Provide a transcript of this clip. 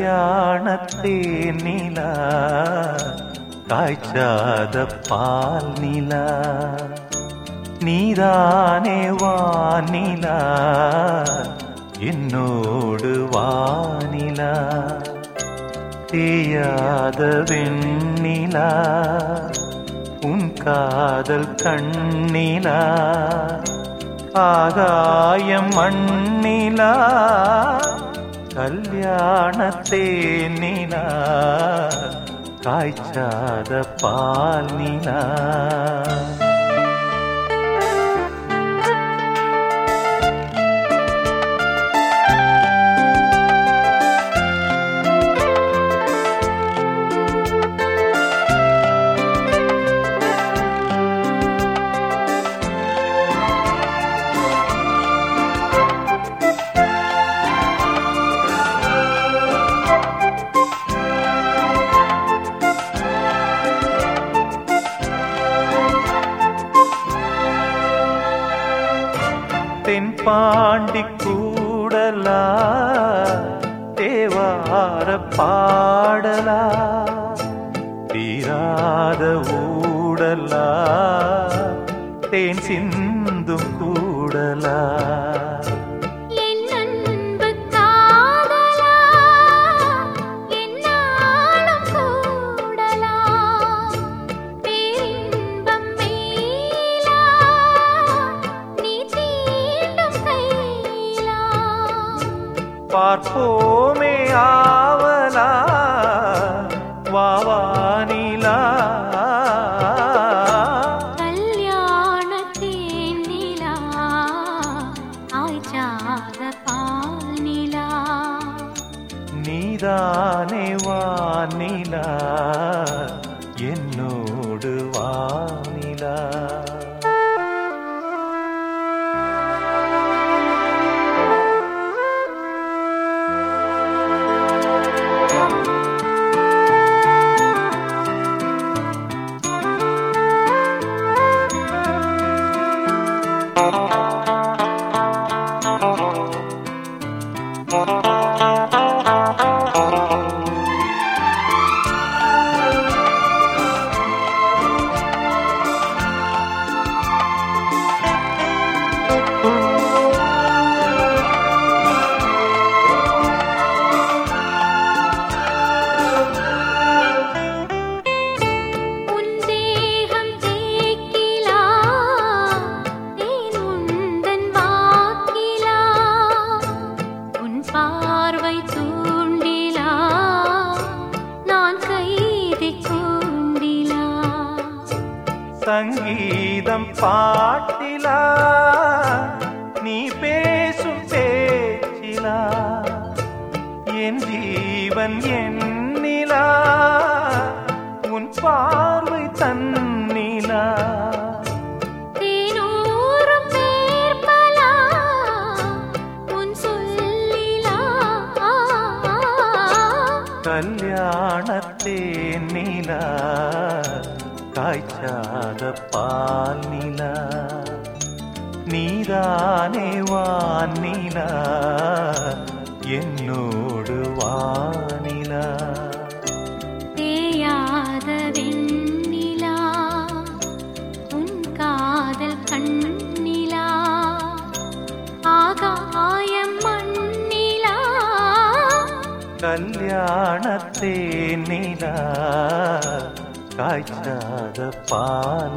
கல்யாணத்தே நிலா காய்ச்சாத பால் நிலா நீதானே வானிலா என்னோடு வானிலா தேயாத வெண்ணிலா உன் காதல் கண்ணிலா ஆகாயம் மண்ணிலா கல்யாணத்தே நிலா காய்ச்சாத பால் நிலா. தென்பாண்டி கூடலா தேவார பாடலா தீராத ஊடலா தேன் சிந்தும் கூடலா. பார்ப்போமே ஆவலா பால் நிலா. நீதானே வானிலா என்னோடு வானிலா. சங்கீதம் பாட்டிலா நீ பேசும் பேச்சிலா என் ஜீவன் எண்ணிலா உன் பார்வை தன்னிலா. கல்யாணத்தே நிலா. காய்ச்சாத பால் நிலா நீதானே வானிலா என்னோடு வானிலா தேயாத வெண்ணிலா உன் காதல் கண்ணிலா ஆகாயம் மண்ணிலா. கல்யாணத்தே நிலா காய்ச்சாத பால்